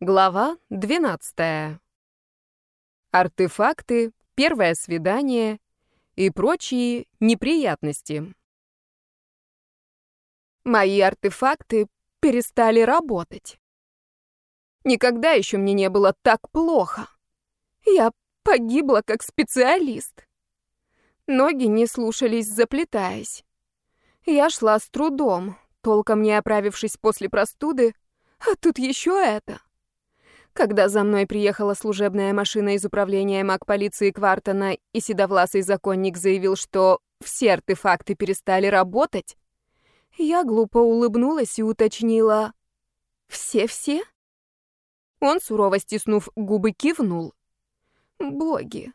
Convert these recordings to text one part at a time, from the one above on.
Глава 12. Артефакты, первое свидание и прочие неприятности. Мои артефакты перестали работать. Никогда еще мне не было так плохо. Я погибла как специалист. Ноги не слушались, заплетаясь. Я шла с трудом, толком не оправившись после простуды, а тут еще это. Когда за мной приехала служебная машина из управления маг-полиции Квартона, и седовласый законник заявил, что все артефакты перестали работать, я глупо улыбнулась и уточнила «Все-все?». Он, сурово стиснув губы, кивнул. «Боги,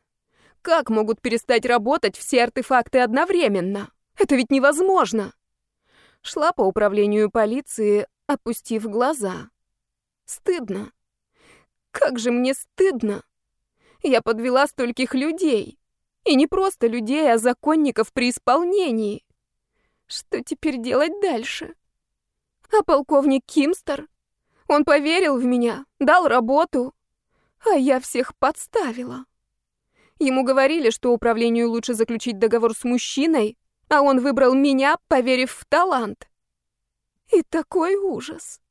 как могут перестать работать все артефакты одновременно? Это ведь невозможно!» Шла по управлению полиции, опустив глаза. Стыдно. Как же мне стыдно. Я подвела стольких людей. И не просто людей, а законников при исполнении. Что теперь делать дальше? А полковник Кимстер? Он поверил в меня, дал работу, а я всех подставила. Ему говорили, что управлению лучше заключить договор с мужчиной, а он выбрал меня, поверив в талант. И такой ужас.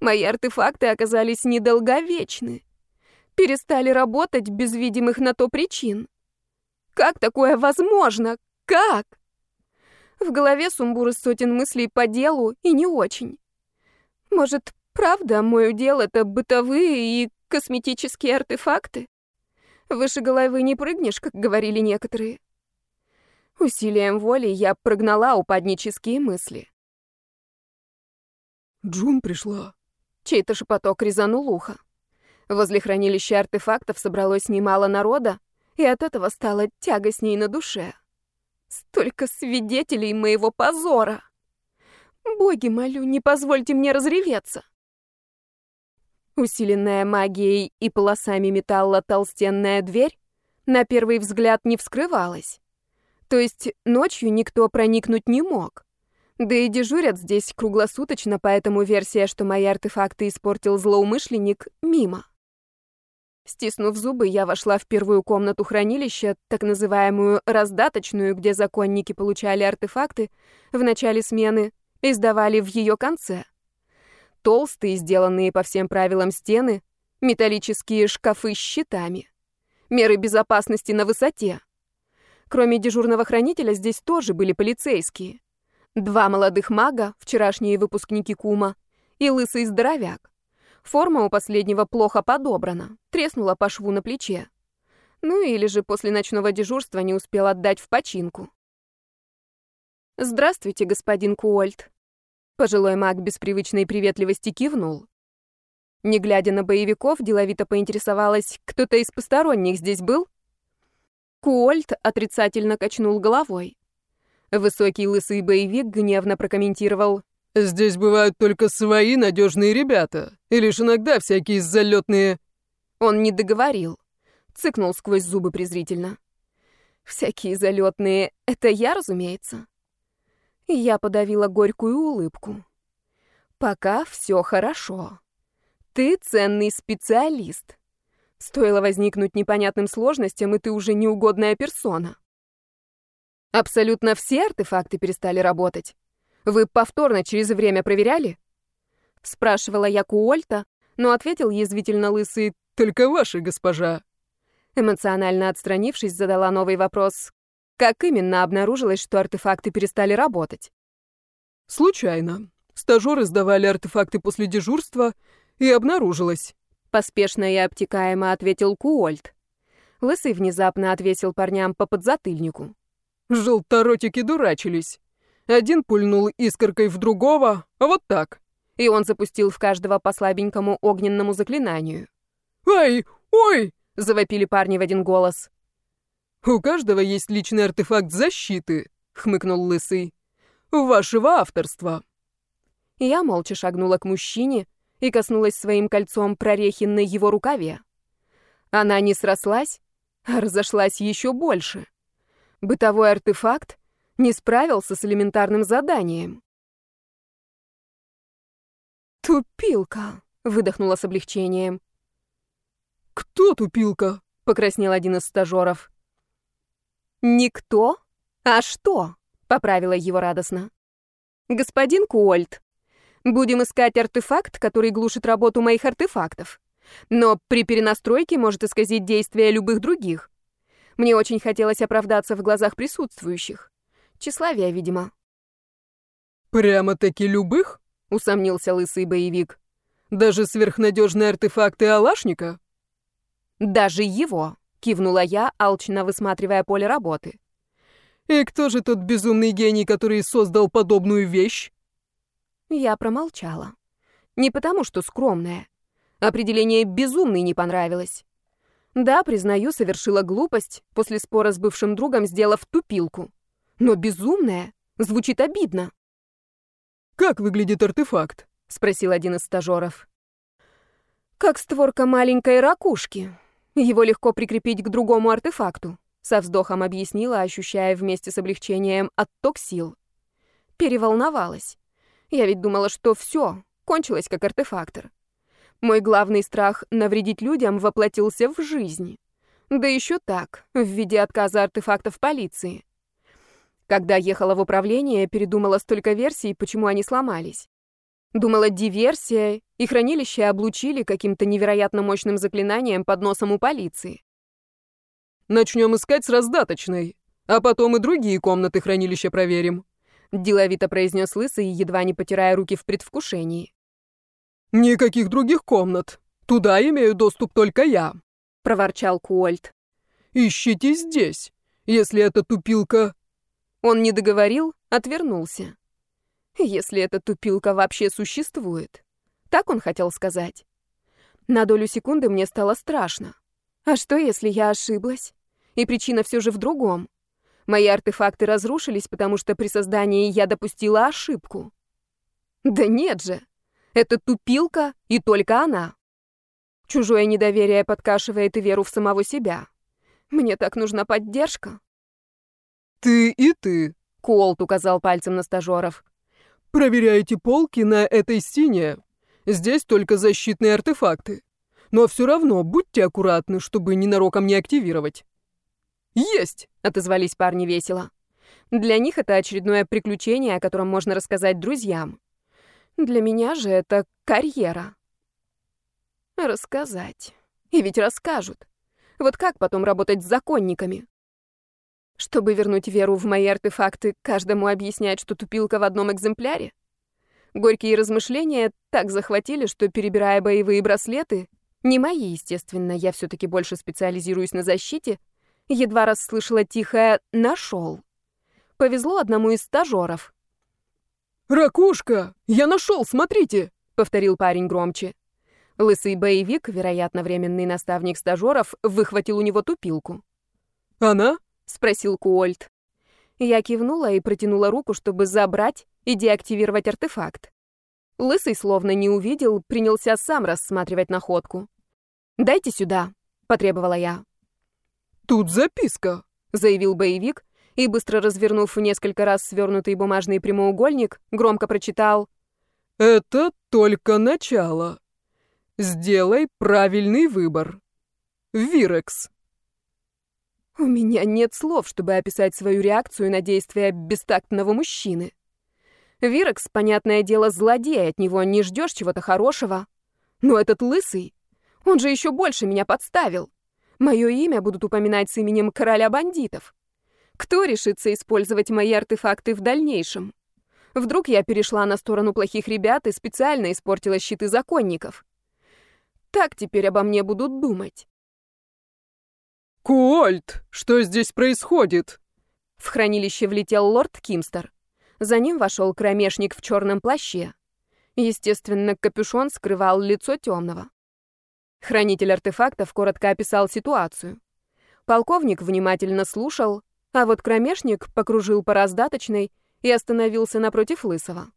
Мои артефакты оказались недолговечны. Перестали работать без видимых на то причин. Как такое возможно? Как? В голове сумбур из сотен мыслей по делу и не очень. Может, правда, мой удел — это бытовые и косметические артефакты? Выше головы не прыгнешь, как говорили некоторые. Усилием воли я прогнала упаднические мысли. «Джун пришла», Чей-то шепоток резанул ухо. Возле хранилища артефактов собралось немало народа, и от этого стало тягостней на душе. Столько свидетелей моего позора! Боги, молю, не позвольте мне разреветься. Усиленная магией и полосами металла толстенная дверь на первый взгляд не вскрывалась. То есть ночью никто проникнуть не мог. Да и дежурят здесь круглосуточно, поэтому версия, что мои артефакты испортил злоумышленник, мимо. Стиснув зубы, я вошла в первую комнату хранилища, так называемую раздаточную, где законники получали артефакты в начале смены и сдавали в ее конце. Толстые, сделанные по всем правилам стены, металлические шкафы с щитами. Меры безопасности на высоте. Кроме дежурного хранителя здесь тоже были полицейские. Два молодых мага, вчерашние выпускники Кума, и лысый здоровяк. Форма у последнего плохо подобрана, треснула по шву на плече. Ну или же после ночного дежурства не успел отдать в починку. «Здравствуйте, господин Куольт». Пожилой маг без привычной приветливости кивнул. Не глядя на боевиков, деловито поинтересовалась, кто-то из посторонних здесь был? Куольт отрицательно качнул головой. Высокий лысый боевик гневно прокомментировал. «Здесь бывают только свои надежные ребята, и лишь иногда всякие залетные...» Он не договорил. Цыкнул сквозь зубы презрительно. «Всякие залетные — это я, разумеется». Я подавила горькую улыбку. «Пока все хорошо. Ты ценный специалист. Стоило возникнуть непонятным сложностям, и ты уже неугодная персона. Абсолютно все артефакты перестали работать. Вы повторно через время проверяли? Спрашивала я Куольта, но ответил язвительно лысый «Только ваши, госпожа». Эмоционально отстранившись, задала новый вопрос. Как именно обнаружилось, что артефакты перестали работать? Случайно. Стажеры сдавали артефакты после дежурства, и обнаружилось. Поспешно и обтекаемо ответил Куольт. Лысый внезапно отвесил парням по подзатыльнику. Желторотики дурачились. Один пульнул искоркой в другого, а вот так. И он запустил в каждого по слабенькому огненному заклинанию. «Ай! Ой!» — завопили парни в один голос. «У каждого есть личный артефакт защиты», — хмыкнул Лысый. «Вашего авторства». Я молча шагнула к мужчине и коснулась своим кольцом прорехи на его рукаве. Она не срослась, а разошлась еще больше. Бытовой артефакт не справился с элементарным заданием. «Тупилка!» — выдохнула с облегчением. «Кто тупилка?» — покраснел один из стажеров. «Никто? А что?» — поправила его радостно. «Господин Куольт, будем искать артефакт, который глушит работу моих артефактов. Но при перенастройке может исказить действия любых других. Мне очень хотелось оправдаться в глазах присутствующих. Тщеславие, видимо. «Прямо-таки любых?» — усомнился лысый боевик. «Даже сверхнадежные артефакты Алашника?» «Даже его!» — кивнула я, алчно высматривая поле работы. «И кто же тот безумный гений, который создал подобную вещь?» Я промолчала. Не потому, что скромная. Определение «безумный» не понравилось. Да, признаю, совершила глупость, после спора с бывшим другом сделав тупилку. Но безумная звучит обидно. «Как выглядит артефакт?» — спросил один из стажеров. «Как створка маленькой ракушки. Его легко прикрепить к другому артефакту», — со вздохом объяснила, ощущая вместе с облегчением отток сил. Переволновалась. Я ведь думала, что все, кончилось как артефактор. Мой главный страх навредить людям воплотился в жизнь. Да еще так, в виде отказа артефактов полиции. Когда ехала в управление, передумала столько версий, почему они сломались. Думала, диверсия, и хранилище облучили каким-то невероятно мощным заклинанием под носом у полиции. Начнем искать с раздаточной, а потом и другие комнаты хранилища проверим. Деловито произнес Лысый, едва не потирая руки в предвкушении. «Никаких других комнат. Туда имею доступ только я», — проворчал Куольт. «Ищите здесь, если это тупилка...» Он не договорил, отвернулся. «Если эта тупилка вообще существует». Так он хотел сказать. На долю секунды мне стало страшно. А что, если я ошиблась? И причина все же в другом. Мои артефакты разрушились, потому что при создании я допустила ошибку. Да нет же. Это тупилка и только она. Чужое недоверие подкашивает и веру в самого себя. Мне так нужна поддержка. «Ты и ты», — Колт указал пальцем на стажеров. «Проверяйте полки на этой стене. Здесь только защитные артефакты. Но все равно будьте аккуратны, чтобы ненароком не активировать». «Есть!» — отозвались парни весело. Для них это очередное приключение, о котором можно рассказать друзьям. Для меня же это карьера. Рассказать. И ведь расскажут. Вот как потом работать с законниками? Чтобы вернуть веру в мои артефакты, каждому объяснять, что тупилка в одном экземпляре? Горькие размышления так захватили, что, перебирая боевые браслеты, не мои, естественно, я все-таки больше специализируюсь на защите, едва раз слышала тихое «нашел». Повезло одному из стажеров. «Ракушка! Я нашел, смотрите!» — повторил парень громче. Лысый боевик, вероятно, временный наставник стажеров, выхватил у него тупилку. «Она?» — спросил Куольт. Я кивнула и протянула руку, чтобы забрать и деактивировать артефакт. Лысый словно не увидел, принялся сам рассматривать находку. «Дайте сюда», — потребовала я. «Тут записка», — заявил боевик, и, быстро развернув несколько раз свернутый бумажный прямоугольник, громко прочитал «Это только начало. Сделай правильный выбор. Вирекс». У меня нет слов, чтобы описать свою реакцию на действия бестактного мужчины. Вирекс, понятное дело, злодей, от него не ждешь чего-то хорошего. Но этот лысый, он же еще больше меня подставил. Мое имя будут упоминать с именем короля бандитов. Кто решится использовать мои артефакты в дальнейшем? Вдруг я перешла на сторону плохих ребят и специально испортила щиты законников. Так теперь обо мне будут думать. «Куольт, что здесь происходит?» В хранилище влетел лорд Кимстер. За ним вошел кромешник в черном плаще. Естественно, капюшон скрывал лицо темного. Хранитель артефактов коротко описал ситуацию. Полковник внимательно слушал, а вот кромешник покружил по раздаточной и остановился напротив Лысого.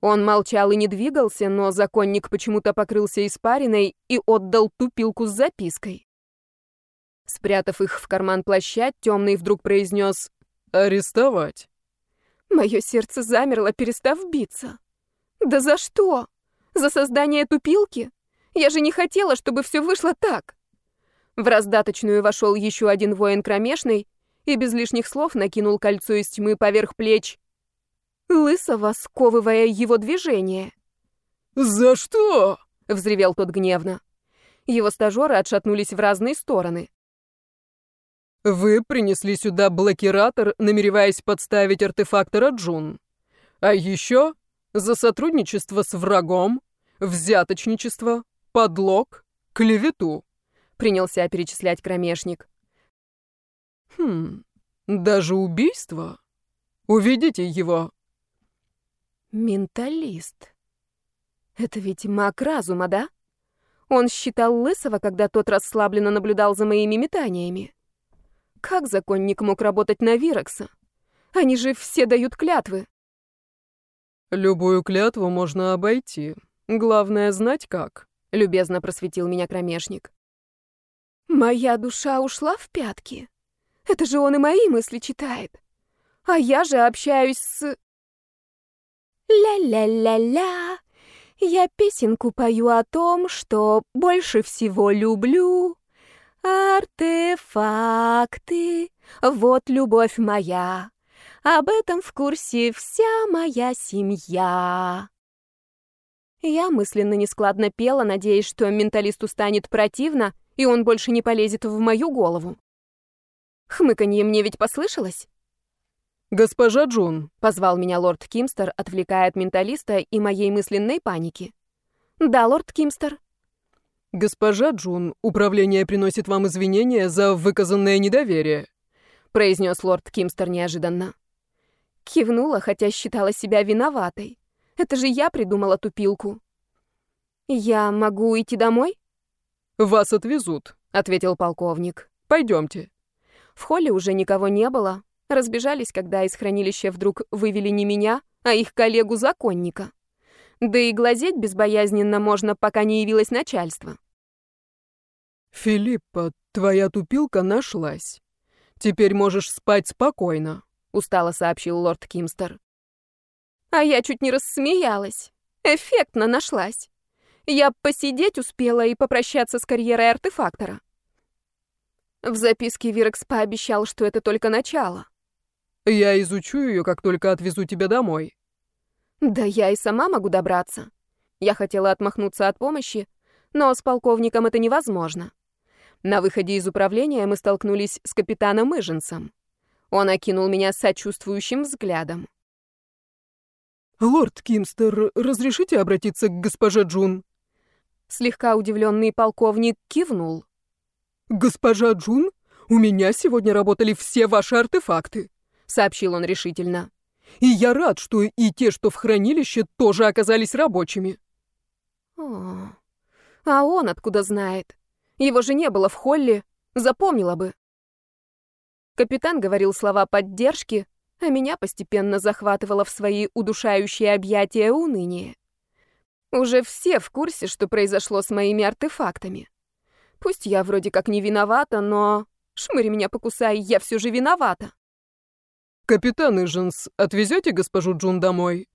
Он молчал и не двигался, но законник почему-то покрылся испариной и отдал тупилку с запиской. Спрятав их в карман плаща, темный вдруг произнес «Арестовать». Мое сердце замерло, перестав биться. «Да за что? За создание тупилки? Я же не хотела, чтобы все вышло так. В раздаточную вошел еще один воин кромешный и без лишних слов накинул кольцо из тьмы поверх плеч Лысого, сковывая его движение. «За что?» — взревел тот гневно. Его стажеры отшатнулись в разные стороны. «Вы принесли сюда блокиратор, намереваясь подставить артефактора Джун. А еще за сотрудничество с врагом, взяточничество, подлог, клевету», — принялся перечислять кромешник. «Хм, даже убийство? Уведите его». Менталист. Это ведь маг разума, да? Он считал Лысого, когда тот расслабленно наблюдал за моими метаниями. Как законник мог работать на Вирокса? Они же все дают клятвы. Любую клятву можно обойти. Главное знать как, любезно просветил меня кромешник. Моя душа ушла в пятки. Это же он и мои мысли читает. А я же общаюсь с... Ля-ля-ля-ля, я песенку пою о том, что больше всего люблю. Артефакты, вот любовь моя. Об этом в курсе вся моя семья. Я мысленно нескладно пела, надеясь, что менталисту станет противно, и он больше не полезет в мою голову. Хмыканье мне ведь послышалось? «Госпожа Джун», — позвал меня лорд Кимстер, отвлекая от менталиста и моей мысленной паники. «Да, лорд Кимстер». «Госпожа Джун, управление приносит вам извинения за выказанное недоверие», — произнес лорд Кимстер неожиданно. Кивнула, хотя считала себя виноватой. Это же я придумала тупилку. «Я могу идти домой?» «Вас отвезут», — ответил полковник. «Пойдемте». В холле уже никого не было, Разбежались, когда из хранилища вдруг вывели не меня, а их коллегу-законника. Да и глазеть безбоязненно можно, пока не явилось начальство. «Филиппа, твоя тупилка нашлась. Теперь можешь спать спокойно», — устало сообщил лорд Кимстер. А я чуть не рассмеялась. Эффектно нашлась. Я посидеть успела и попрощаться с карьерой артефактора. В записке Вирекс пообещал, что это только начало. Я изучу ее, как только отвезу тебя домой. Да я и сама могу добраться. Я хотела отмахнуться от помощи, но с полковником это невозможно. На выходе из управления мы столкнулись с капитаном Иженсом. Он окинул меня сочувствующим взглядом. «Лорд Кимстер, разрешите обратиться к госпоже Джун?» Слегка удивленный полковник кивнул. «Госпожа Джун, у меня сегодня работали все ваши артефакты. — сообщил он решительно. «И я рад, что и те, что в хранилище, тоже оказались рабочими». О, а он откуда знает? Его же не было в холле, запомнила бы. Капитан говорил слова поддержки, а меня постепенно захватывало в свои удушающие объятия уныние. Уже все в курсе, что произошло с моими артефактами. Пусть я вроде как не виновата, но... Шмырь меня покусай, я все же виновата. «Капитан Иженс, отвезете госпожу Джун домой?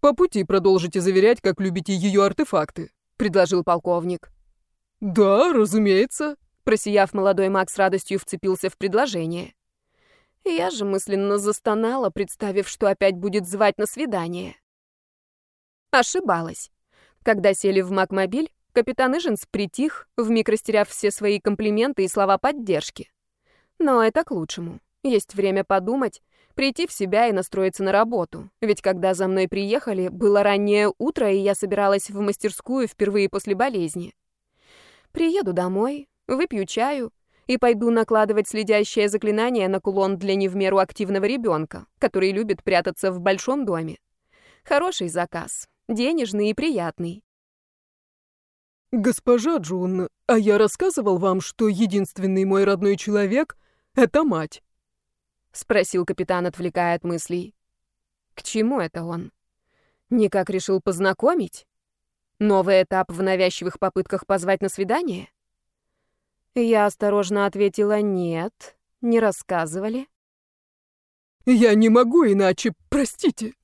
По пути продолжите заверять, как любите ее артефакты», — предложил полковник. «Да, разумеется», — просияв, молодой маг с радостью вцепился в предложение. Я же мысленно застонала, представив, что опять будет звать на свидание. Ошибалась. Когда сели в Макмобиль, капитан Иженс притих, вмиг растеряв все свои комплименты и слова поддержки. Но это к лучшему. Есть время подумать, прийти в себя и настроиться на работу. Ведь когда за мной приехали, было раннее утро, и я собиралась в мастерскую впервые после болезни. Приеду домой, выпью чаю и пойду накладывать следящее заклинание на кулон для не в меру активного ребенка, который любит прятаться в большом доме. Хороший заказ, денежный и приятный. «Госпожа Джун, а я рассказывал вам, что единственный мой родной человек — это мать?» — спросил капитан, отвлекая от мыслей. «К чему это он? Никак решил познакомить? Новый этап в навязчивых попытках позвать на свидание?» Я осторожно ответила «нет, не рассказывали». «Я не могу иначе, простите».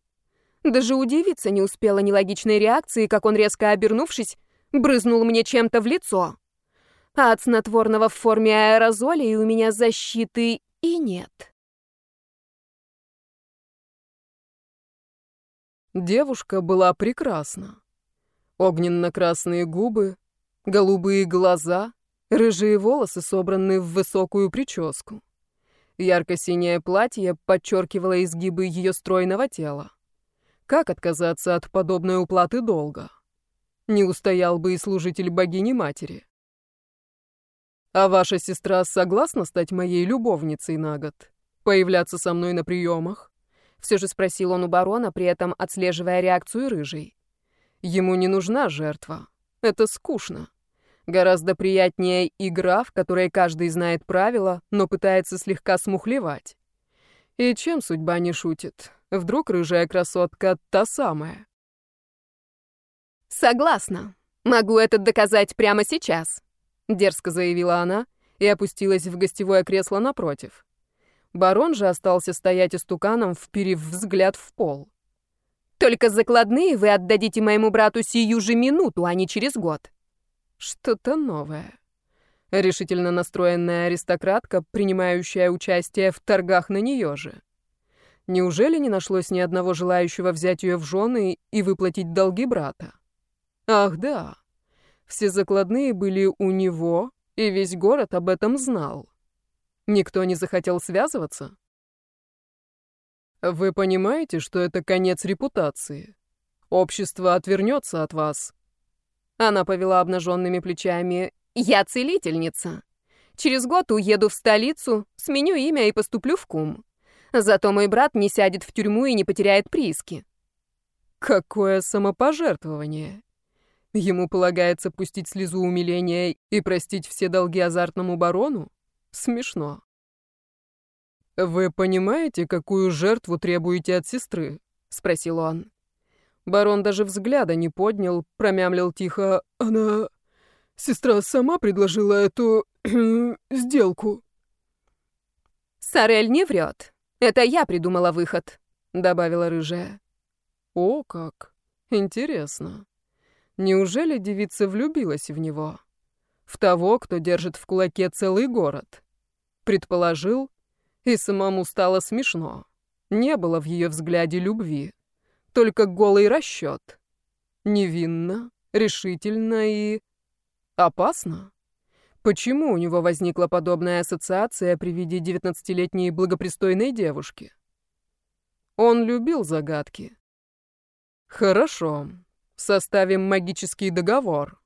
Даже удивиться не успела нелогичной реакции, как он, резко обернувшись, брызнул мне чем-то в лицо. А от снотворного в форме аэрозолей у меня защиты и нет. Девушка была прекрасна. Огненно-красные губы, голубые глаза, рыжие волосы, собранные в высокую прическу. Ярко-синее платье подчеркивало изгибы ее стройного тела. Как отказаться от подобной уплаты долга? Не устоял бы и служитель богини-матери. А ваша сестра согласна стать моей любовницей на год? Появляться со мной на приемах? Все же спросил он у барона, при этом отслеживая реакцию рыжей. Ему не нужна жертва. Это скучно. Гораздо приятнее игра, в которой каждый знает правила, но пытается слегка смухлевать. И чем судьба не шутит? Вдруг рыжая красотка та самая? «Согласна. Могу это доказать прямо сейчас», — дерзко заявила она и опустилась в гостевое кресло напротив. Барон же остался стоять истуканом, вперив взгляд в пол. «Только закладные вы отдадите моему брату сию же минуту, а не через год». Что-то новое. Решительно настроенная аристократка, принимающая участие в торгах на нее же. Неужели не нашлось ни одного желающего взять ее в жены и выплатить долги брата? Ах да, все закладные были у него, и весь город об этом знал. Никто не захотел связываться? Вы понимаете, что это конец репутации? Общество отвернется от вас. Она повела обнаженными плечами. Я целительница. Через год уеду в столицу, сменю имя и поступлю в кум. Зато мой брат не сядет в тюрьму и не потеряет прииски. Какое самопожертвование. Ему полагается пустить слезу умиления и простить все долги азартному барону? Смешно. «Вы понимаете, какую жертву требуете от сестры?» — спросил он. Барон даже взгляда не поднял, промямлил тихо. «Она... Сестра сама предложила эту... сделку». «Сарель не врет. Это я придумала выход», — добавила рыжая. «О, как! Интересно. Неужели девица влюбилась в него?» в того, кто держит в кулаке целый город. Предположил, и самому стало смешно. Не было в ее взгляде любви, только голый расчет. Невинно, решительно и... опасно. Почему у него возникла подобная ассоциация при виде девятнадцатилетней благопристойной девушки? Он любил загадки. Хорошо, составим магический договор.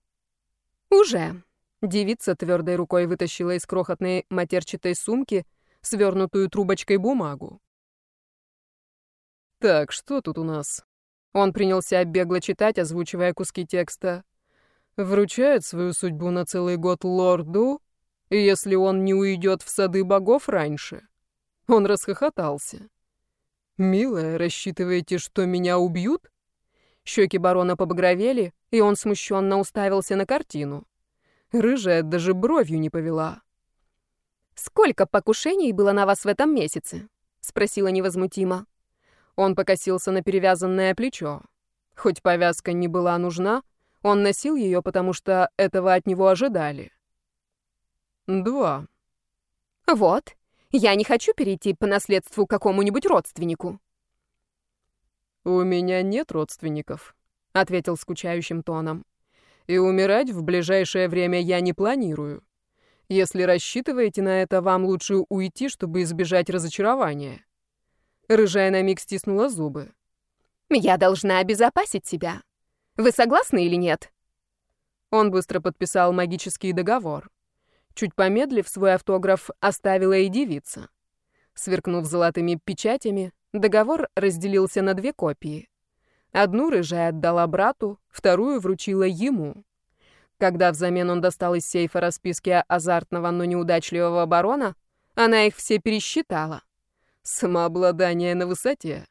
Уже. Девица твердой рукой вытащила из крохотной матерчатой сумки свернутую трубочкой бумагу. «Так, что тут у нас?» Он принялся бегло читать, озвучивая куски текста. «Вручает свою судьбу на целый год лорду, если он не уйдет в сады богов раньше». Он расхохотался. «Милая, рассчитываете, что меня убьют?» Щеки барона побагровели, и он смущенно уставился на картину. Рыжая даже бровью не повела. «Сколько покушений было на вас в этом месяце?» — спросила невозмутимо. Он покосился на перевязанное плечо. Хоть повязка не была нужна, он носил ее, потому что этого от него ожидали. «Два». «Вот. Я не хочу перейти по наследству какому-нибудь родственнику». «У меня нет родственников», — ответил скучающим тоном и умирать в ближайшее время я не планирую. Если рассчитываете на это, вам лучше уйти, чтобы избежать разочарования». Рыжая на миг стиснула зубы. «Я должна обезопасить себя. Вы согласны или нет?» Он быстро подписал магический договор. Чуть помедлив, свой автограф оставила и девица. Сверкнув золотыми печатями, договор разделился на две копии. Одну рыжая отдала брату, вторую вручила ему. Когда взамен он достал из сейфа расписки азартного, но неудачливого барона, она их все пересчитала. Самообладание на высоте.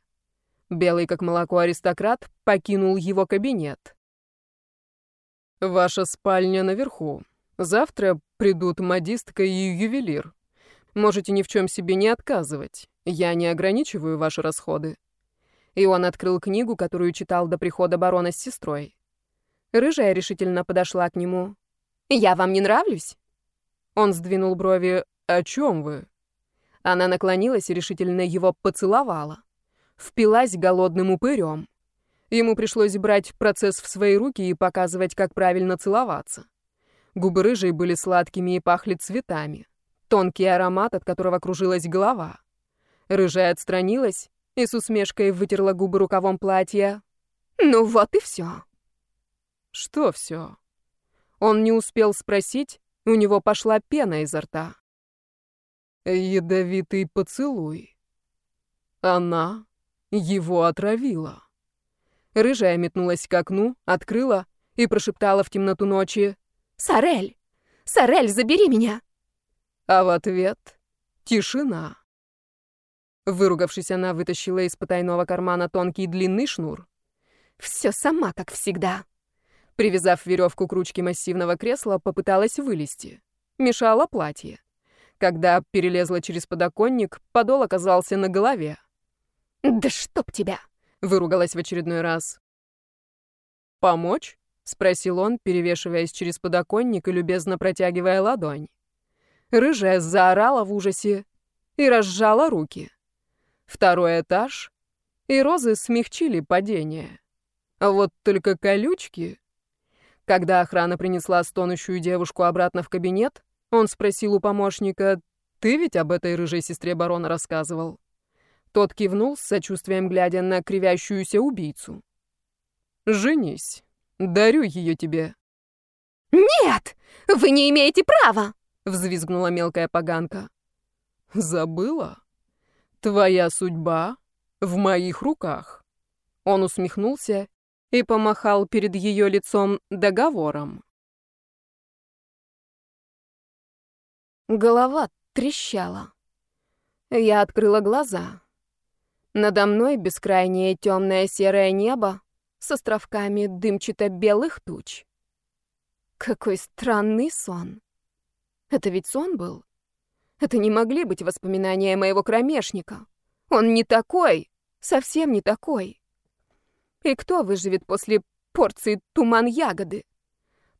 Белый как молоко аристократ покинул его кабинет. «Ваша спальня наверху. Завтра придут модистка и ювелир. Можете ни в чем себе не отказывать. Я не ограничиваю ваши расходы». И он открыл книгу, которую читал до прихода барона с сестрой. Рыжая решительно подошла к нему. «Я вам не нравлюсь?» Он сдвинул брови. «О чем вы?» Она наклонилась и решительно его поцеловала. Впилась голодным упырем. Ему пришлось брать процесс в свои руки и показывать, как правильно целоваться. Губы рыжей были сладкими и пахли цветами. Тонкий аромат, от которого кружилась голова. Рыжая отстранилась и с усмешкой вытерла губы рукавом платья. «Ну вот и все». «Что все?» Он не успел спросить, у него пошла пена изо рта. Ядовитый поцелуй. Она его отравила. Рыжая метнулась к окну, открыла и прошептала в темноту ночи «Сорель! Сорель, забери меня!» А в ответ — тишина. Выругавшись, она вытащила из потайного кармана тонкий длинный шнур. «Все сама, как всегда». Привязав веревку к ручке массивного кресла, попыталась вылезти. Мешало платье. Когда перелезла через подоконник, подол оказался на голове. «Да чтоб тебя!» — выругалась в очередной раз. «Помочь?» — спросил он, перевешиваясь через подоконник и любезно протягивая ладонь. Рыжая заорала в ужасе и разжала руки. Второй этаж, и розы смягчили падение. А вот только колючки... Когда охрана принесла стонущую девушку обратно в кабинет, он спросил у помощника, «Ты ведь об этой рыжей сестре барона рассказывал?» Тот кивнул с сочувствием, глядя на кривящуюся убийцу. «Женись. Дарю ее тебе». «Нет! Вы не имеете права!» — взвизгнула мелкая поганка. «Забыла? Твоя судьба в моих руках». Он усмехнулся и помахал перед ее лицом договором. Голова трещала. Я открыла глаза. Надо мной бескрайнее темное серое небо с островками дымчато-белых туч. Какой странный сон. Это ведь сон был? Это не могли быть воспоминания моего кромешника. Он не такой, совсем не такой. И кто выживет после порции туман-ягоды?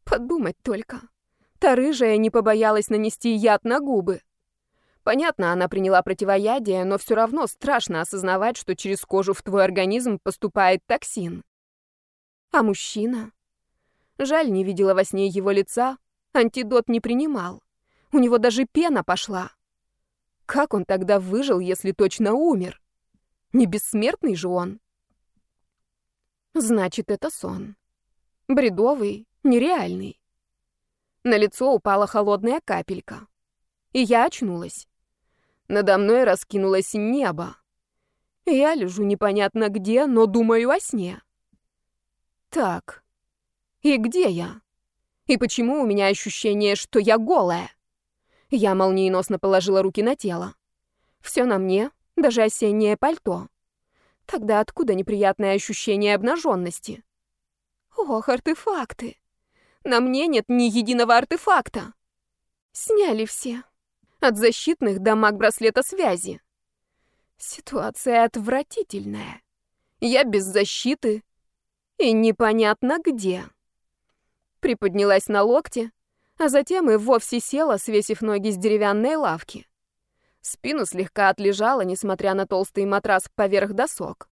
Подумать только. Та рыжая не побоялась нанести яд на губы. Понятно, она приняла противоядие, но все равно страшно осознавать, что через кожу в твой организм поступает токсин. А мужчина? Жаль, не видела во сне его лица, антидот не принимал. У него даже пена пошла. Как он тогда выжил, если точно умер? Не бессмертный же он. Значит, это сон. Бредовый, нереальный. На лицо упала холодная капелька. И я очнулась. Надо мной раскинулось небо. Я лежу непонятно где, но думаю о сне. Так, и где я? И почему у меня ощущение, что я голая? Я молниеносно положила руки на тело. Все на мне, даже осеннее пальто. Тогда откуда неприятное ощущение обнаженности? Ох, артефакты! На мне нет ни единого артефакта. Сняли все. От защитных до маг-браслета связи. Ситуация отвратительная. Я без защиты и непонятно где. Приподнялась на локте, а затем и вовсе села, свесив ноги с деревянной лавки. Спину слегка отлежала, несмотря на толстый матрас поверх досок.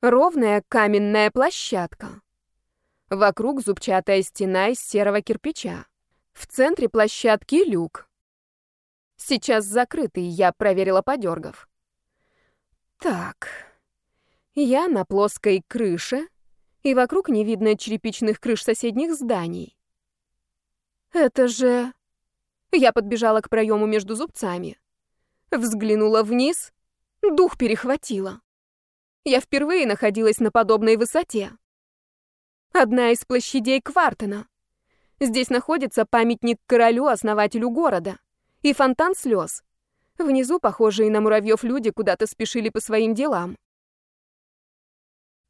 Ровная каменная площадка. Вокруг зубчатая стена из серого кирпича. В центре площадки люк. Сейчас закрытый, я проверила, подергав. Так. Я на плоской крыше, и вокруг не видно черепичных крыш соседних зданий. Это же... Я подбежала к проему между зубцами. Взглянула вниз, дух перехватила. Я впервые находилась на подобной высоте. Одна из площадей Квартена. Здесь находится памятник королю, основателю города и фонтан слез. Внизу, похожие на муравьев люди, куда-то спешили по своим делам.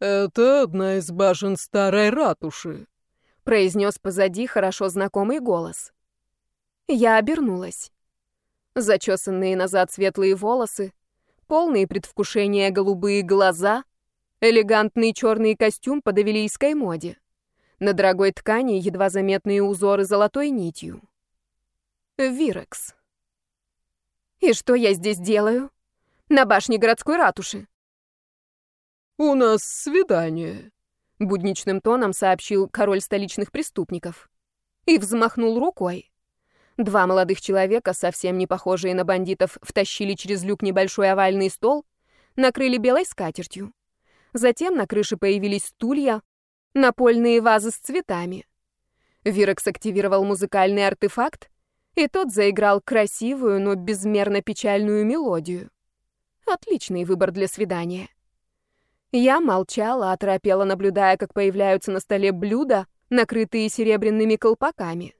«Это одна из башен старой ратуши», — произнес позади хорошо знакомый голос. Я обернулась. Зачесанные назад светлые волосы, полные предвкушения голубые глаза, элегантный черный костюм по давилийской моде. На дорогой ткани едва заметные узоры золотой нитью. Вирекс. И что я здесь делаю? На башне городской ратуши. «У нас свидание», — будничным тоном сообщил король столичных преступников. И взмахнул рукой. Два молодых человека, совсем не похожие на бандитов, втащили через люк небольшой овальный стол, накрыли белой скатертью. Затем на крыше появились стулья, напольные вазы с цветами. Вирекс активировал музыкальный артефакт, и тот заиграл красивую, но безмерно печальную мелодию. Отличный выбор для свидания. Я молчала, оторопела, наблюдая, как появляются на столе блюда, накрытые серебряными колпаками.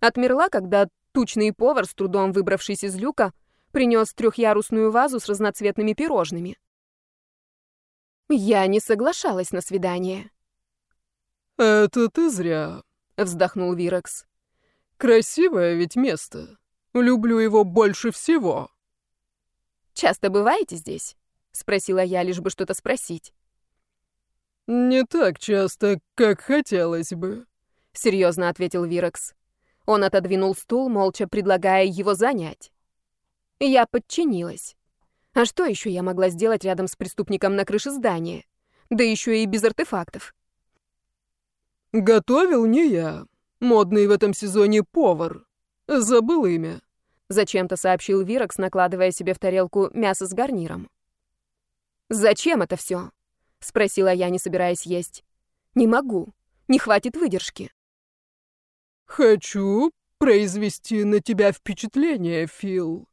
Отмерла, когда тучный повар, с трудом выбравшись из люка, принес трехъярусную вазу с разноцветными пирожными. Я не соглашалась на свидание. «Это ты зря», — вздохнул Вирекс. «Красивое ведь место. Люблю его больше всего». «Часто бываете здесь?» — спросила я, лишь бы что-то спросить. «Не так часто, как хотелось бы», — серьезно ответил Вирекс. Он отодвинул стул, молча предлагая его занять. Я подчинилась. А что еще я могла сделать рядом с преступником на крыше здания? Да еще и без артефактов. «Готовил не я. Модный в этом сезоне повар. Забыл имя», — зачем-то сообщил Вирекс, накладывая себе в тарелку мясо с гарниром. «Зачем это все?» — спросила я, не собираясь есть. «Не могу. Не хватит выдержки». «Хочу произвести на тебя впечатление, Фил.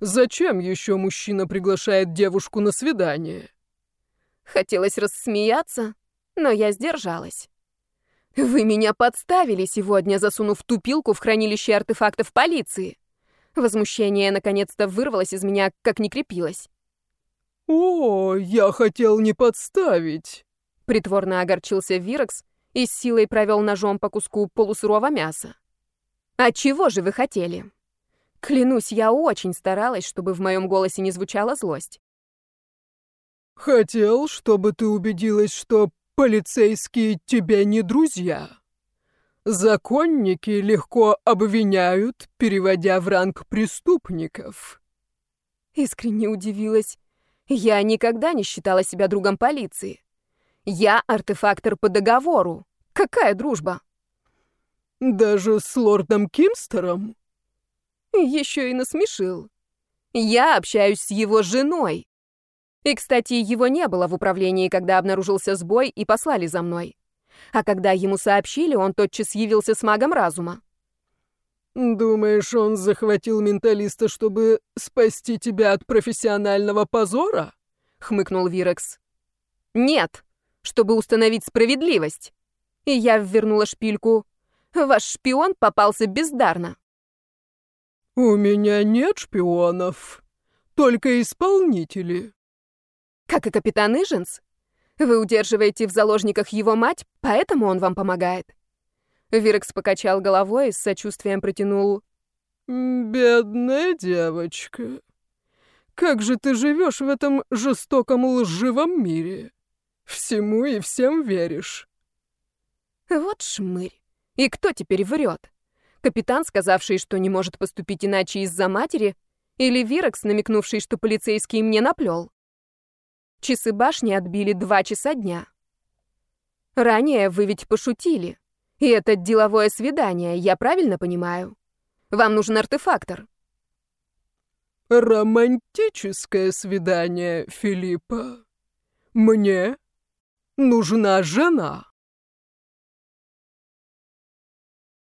Зачем еще мужчина приглашает девушку на свидание?» Хотелось рассмеяться, но я сдержалась. «Вы меня подставили сегодня, засунув тупилку в хранилище артефактов полиции». Возмущение наконец-то вырвалось из меня, как не крепилось. «О, я хотел не подставить!» Притворно огорчился Вирекс и с силой провел ножом по куску полусырого мяса. «А чего же вы хотели?» Клянусь, я очень старалась, чтобы в моем голосе не звучала злость. «Хотел, чтобы ты убедилась, что полицейские тебе не друзья. Законники легко обвиняют, переводя в ранг преступников». Искренне удивилась. Я никогда не считала себя другом полиции. Я артефактор по договору. Какая дружба? Даже с лордом Кимстером? Еще и насмешил. Я общаюсь с его женой. И, кстати, его не было в управлении, когда обнаружился сбой и послали за мной. А когда ему сообщили, он тотчас явился с магом разума. «Думаешь, он захватил менталиста, чтобы спасти тебя от профессионального позора?» — хмыкнул Вирекс. «Нет, чтобы установить справедливость». И я ввернула шпильку. «Ваш шпион попался бездарно». «У меня нет шпионов, только исполнители». «Как и капитан Иженс? Вы удерживаете в заложниках его мать, поэтому он вам помогает?» Вирекс покачал головой и с сочувствием протянул. «Бедная девочка. Как же ты живешь в этом жестоком лживом мире? Всему и всем веришь». Вот шмырь. И кто теперь врет? Капитан, сказавший, что не может поступить иначе из-за матери, или Вирекс, намекнувший, что полицейский мне наплел? Часы башни отбили два часа дня. Ранее вы ведь пошутили. И это деловое свидание, я правильно понимаю? Вам нужен артефактор. Романтическое свидание, Филиппа. Мне нужна жена.